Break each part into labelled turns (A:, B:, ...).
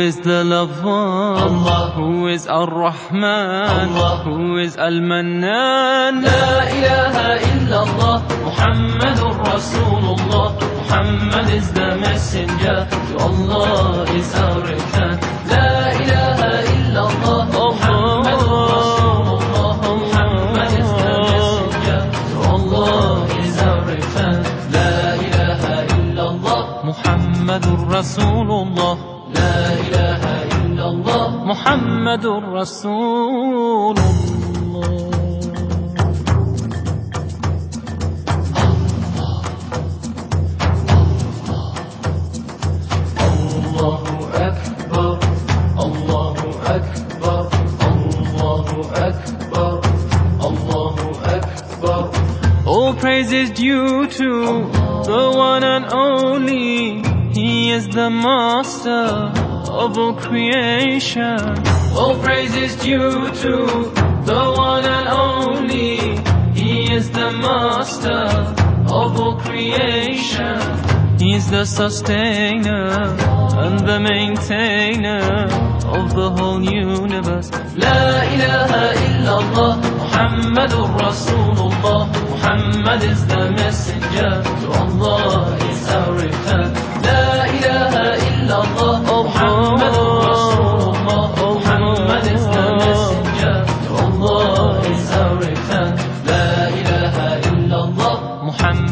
A: is the loved one?
B: Allah.
A: Who is Ar-Rahman?
B: Allah.
A: Who is Al-Mannan?
B: لا إله إلا الله محمد رسول الله Muhammad is the messenger to Allah is our return لا إله إلا الله محمد رسول الله Muhammad is the messenger to Allah is our return لا إله إلا الله
A: محمد رسول الله
B: لا إله إلا الله
A: محمد رسول الله
B: الله أكبر الله أكبر الله أكبر الله أكبر
A: All praise is due to the one and only. he is the master of all creation.
B: All praise is due to the one and only. He is the master of all creation.
A: He is the sustainer and the maintainer of the whole universe.
B: La ilaha illallah. Muhammad Rasulullah. Muhammad is the messenger. To Allah is our return.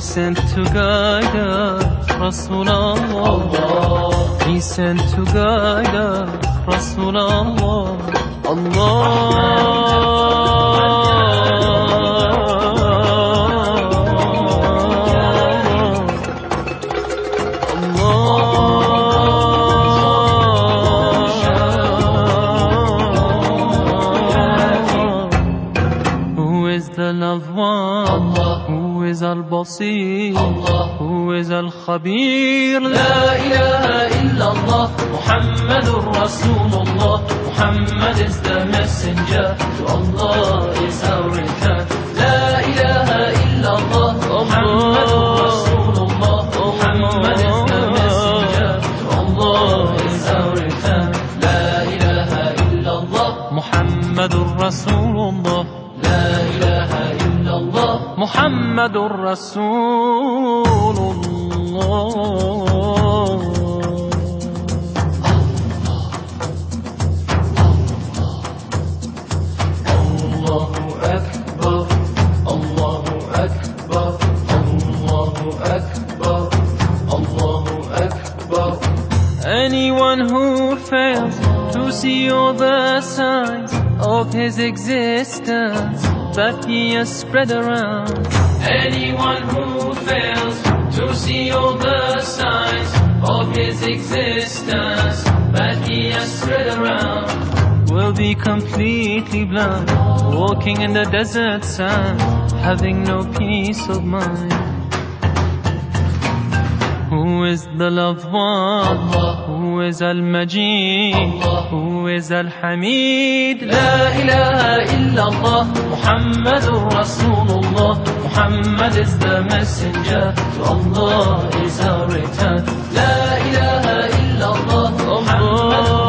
B: He
A: sent to guide us, Rasulallah.
B: Allah
A: He sent to guide us, Rasulallah. Allah. البصير
B: الله.
A: هو ذا الخبير.
B: لا إله إلا الله. محمد رسول الله. محمد is the messenger. To الله is our return. لا إله إلا الله. محمد رسول الله. محمد
A: محمد رسول الله. محمد رسول الله
B: الله أكبر الله أكبر الله أكبر الله أكبر
A: Anyone who fails to see all the signs of his existence that he has spread around
B: Anyone who fails to see all the signs of his existence that he has spread around
A: will be completely blind, walking in the desert sand, having no peace of mind. Who is the loved one?
B: Allah.
A: Who is
B: Al-Majid?
A: Who is Al-Hamid? La
B: ilaha illallah Muhammadur Rasulullah محمد رسول الله Muhammad is the messenger to Allah is our return لا إله إلا الله